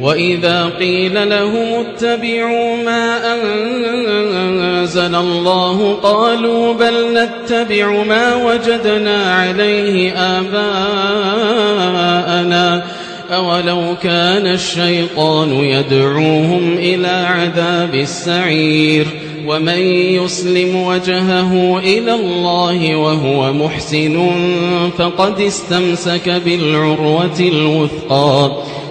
وإذا قيل لهم اتبعوا ما أنزل الله قالوا بل نتبع ما وجدنا عليه آباءنا أولو كان الشيطان يدعوهم إلى عذاب السعير ومن يسلم وجهه إلى الله وهو محسن فقد استمسك بالعروة الوثقى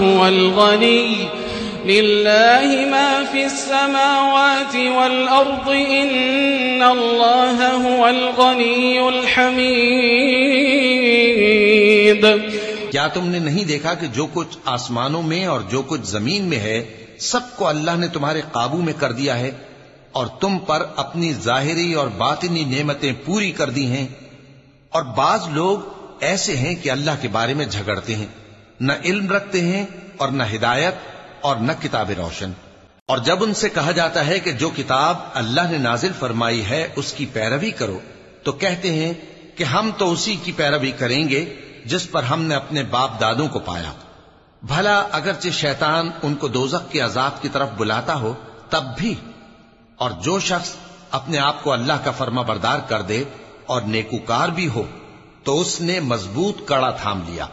هو الغني لله ما في السماوات والأرض إن الله هو الغني الحميد. کیا تم نے نہیں دیکھا کہ جو کچھ آسمانوں میں اور جو کچھ زمین میں ہے، سب کو اللہ نے تمہارے قابو میں کر دیا ہے اور تم پر اپنی ظاہری اور باطنی نعمتیں پوری کر دی ہیں؟ اور بعض لوگ ایسے ہیں کہ اللہ کے بارے میں جھگڑتے ہیں۔ نہ علم رکھتے ہیں اور نہ ہدایت اور نہ کتاب روشن۔ اور جب ان سے کہا جاتا ہے کہ جو کتاب اللہ نے نازل فرمائی ہے اس کی پیروی کرو، تو کہتے ہیں کہ ہم تو اسی کی پیروی کریں گے جس پر ہم نے اپنے باپ دادوں کو پایا۔ بھلا اگرچہ شیطان ان کو دوزخ کے عذاب کی طرف بلاتا ہو، تب بھی۔ اور جو شخص اپنے آپ کو اللہ کا فرما بردار کر دے اور نیکوکار بھی ہو، تو اس نے مضبوط کڑا تھام لیا۔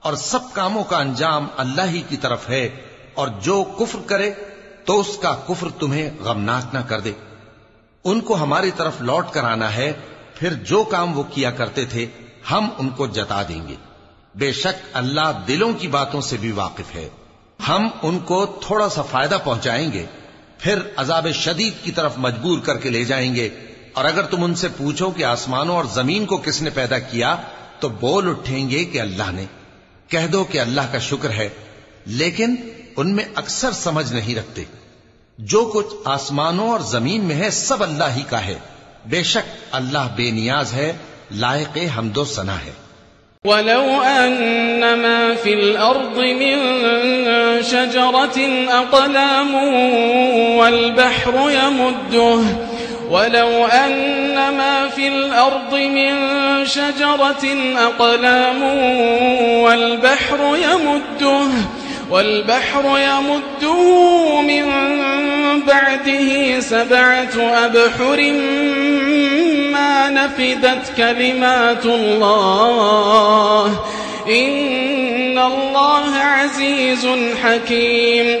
اور سب کاموں کا انجام اللہ ہی کی طرف ہے، اور جو کفر کرے تو اس کا کفر تمہیں غمناک نہ کر دے۔ ان کو ہماری طرف لوٹ کر آنا ہے، پھر جو کام وہ کیا کرتے تھے، ہم ان کو جتا دیں گے۔ بے شک اللہ دلوں کی باتوں سے بھی واقف ہے۔ ہم ان کو تھوڑا سا فائدہ پہنچائیں گے، پھر عذاب شدید کی طرف مجبور کر کے لے جائیں گے۔ اور اگر تم ان سے پوچھو کہ آسمانوں اور زمین کو کس نے پیدا کیا، تو بول اٹھیں گے کہ اللہ نے۔ کہہ دو کہ اللہ کا شکر ہے، لیکن ان میں اکثر سمجھ نہیں رکھتے۔ جو کچھ آسمانوں اور زمین میں ہے، سب اللہ ہی کا ہے۔ بے شک اللہ بے نیاز ہے، لائق حمد و ثنا ہے۔ ولو أن ما في الأرض من شجرة أقلام والبحر يمده ولو أن ما في الأرض من شجرة أقلام والبحر يمده والبحر يمده من بعده سبعة أبحر ما نفدت كلمات الله. إن الله عزيز حكيم.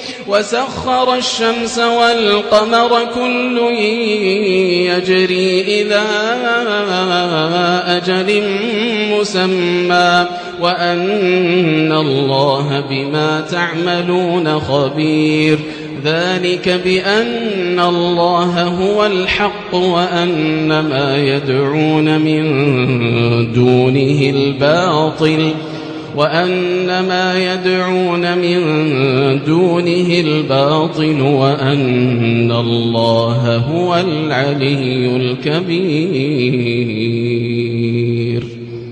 وسخر الشمس والقمر كل يجري إلى أجل مسمى وأن الله بما تعملون خبير ذلك بأن الله هو الحق وأن ما يدعون من دونه الباطل وأن ما يدعون من دونه الباطل وأن الله هو العلي الكبير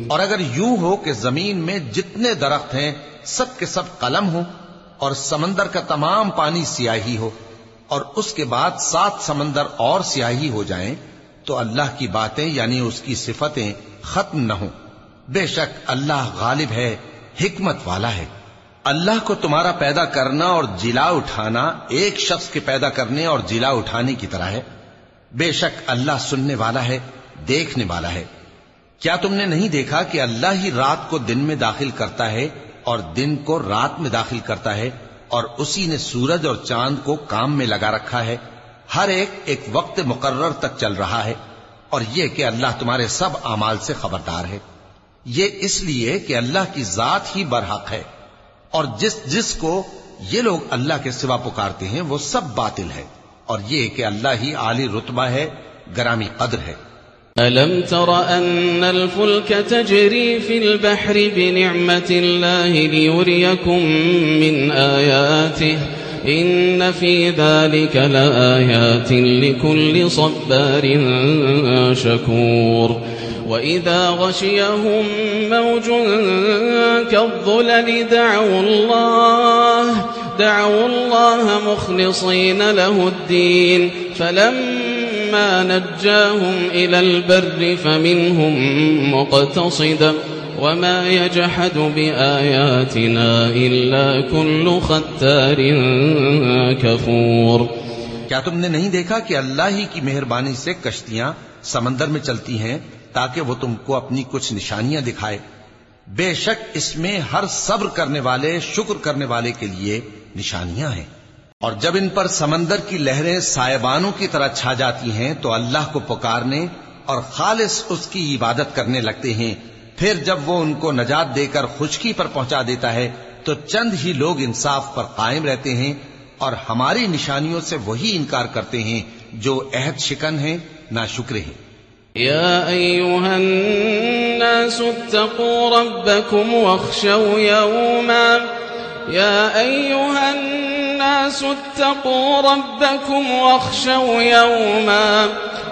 اور اگر یوں ہو کہ زمین میں جتنے درخت ہیں، سب کے سب قلم ہوں اور سمندر کا تمام پانی سیاہی ہو اور اس کے بعد سات سمندر اور سیاہی ہو جائیں، تو اللہ کی باتیں یعنی اس کی صفتیں ختم نہ ہوں۔ بے شک اللہ غالب ہے حکمت والا ہے۔ اللہ کو تمہارا پیدا کرنا اور جلا اٹھانا ایک شخص کے پیدا کرنے اور جلا اٹھانے کی طرح ہے۔ بے شک اللہ سننے والا ہے، دیکھنے والا ہے۔ کیا تم نے نہیں دیکھا کہ اللہ ہی رات کو دن میں داخل کرتا ہے اور دن کو رات میں داخل کرتا ہے اور اسی نے سورج اور چاند کو کام میں لگا رکھا ہے؟ ہر ایک ایک وقت مقرر تک چل رہا ہے اور یہ کہ اللہ تمہارے سب اعمال سے خبردار ہے۔ یہ اس لیے کہ اللہ کی ذات ہی برحق ہے۔ اور جس جس کو یہ لوگ اللہ کے سوا پکارتے ہیں، وہ سب باطل ہے۔ اور یہ کہ اللہ ہی عالی رتبہ ہے، گرامی قدر ہے۔ ألم تر أن الفلك تجري في البحر بنعمة الله ليريكم من آياته إن في ذلك لآيات لكل صبار شكور وإذا غشيهم موج كالظلل دعوا الله دعوا الله مخلصين له الدين فلما نجاهم إلى البر فمنهم مقتصد وما يجحد بآياتنا إلا كل ختار كفور کیا تم نے نہیں دیکھا کہ اللہ ہی کی مہربانی سے کشتیاں سمندر میں چلتی ہیں تاکہ وہ تم کو اپنی کچھ نشانیاں دکھائے۔ بے شک اس میں ہر صبر کرنے والے، شکر کرنے والے کے لیے نشانیاں ہیں۔ اور جب ان پر سمندر کی لہریں سائبانوں کی طرح چھا جاتی ہیں، تو اللہ کو پکارنے اور خالص اس کی عبادت کرنے لگتے ہیں۔ پھر جب وہ ان کو نجات دے کر خشکی پر پہنچا دیتا ہے، تو چند ہی لوگ انصاف پر قائم رہتے ہیں اور ہماری نشانیوں سے وہی انکار کرتے ہیں جو عہد شکن ہیں نہ شکر ہیں۔ يا أيها الناس اتقوا ربكم واخشوا يوما. يا أيها الناس اتقوا ربكم واخشوا يوما.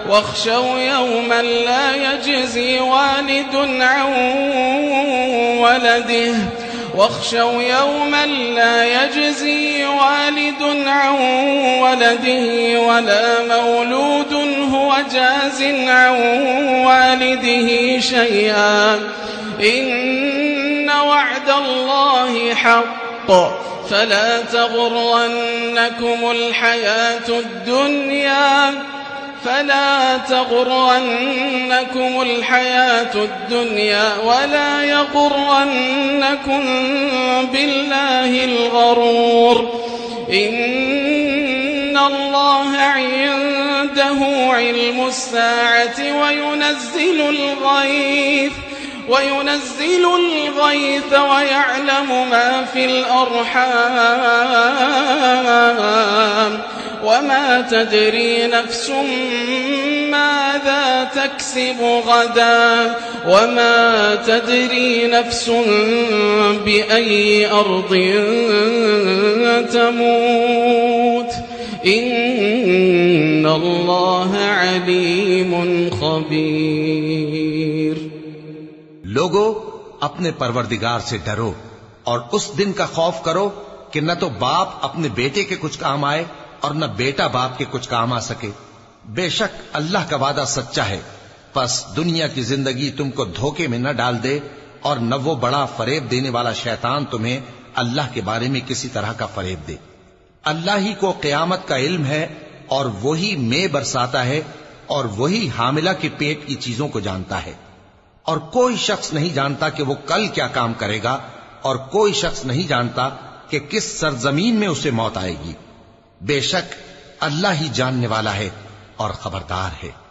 واخشوا يوما لا يجزي والد عن ولده. واخشوا يوما لا يجزي والد عن ولده ولا مولود هو جاز عن والده شيئا. إن وعد الله حق. فلا تغرنكم الحياة الدنيا. فلا تغرنكم الحياة الدنيا. ولا يغرنكم بالله الغرور. إن الله عند عنده علم الساعة وينزل الغيث وينزل الغيث ويعلم ما في الأرحام. وما تدري نفس ماذا تكسب غدا. وما تدري نفس بأي أرض تموت. إن الله عليم خبير لوگو، اپنے پروردگار سے ڈرو اور اس دن کا خوف کرو کہ نہ تو باپ اپنے بیٹے کے کچھ کام آئے اور نہ بیٹا باپ کے کچھ کام آ سکے۔ بے شک اللہ کا وعدہ سچا ہے۔ پس دنیا کی زندگی تم کو دھوکے میں نہ ڈال دے اور نہ وہ بڑا فریب دینے والا شیطان تمہیں اللہ کے بارے میں کسی طرح کا فریب دے۔ اللہ ہی کو قیامت کا علم ہے اور وہی میں برساتا ہے اور وہی حاملہ کے پیٹ کی چیزوں کو جانتا ہے۔ اور کوئی شخص نہیں جانتا کہ وہ کل کیا کام کرے گا اور کوئی شخص نہیں جانتا کہ کس سرزمین میں اسے موت آئے گی۔ بے شک اللہ ہی جاننے والا ہے اور خبردار ہے۔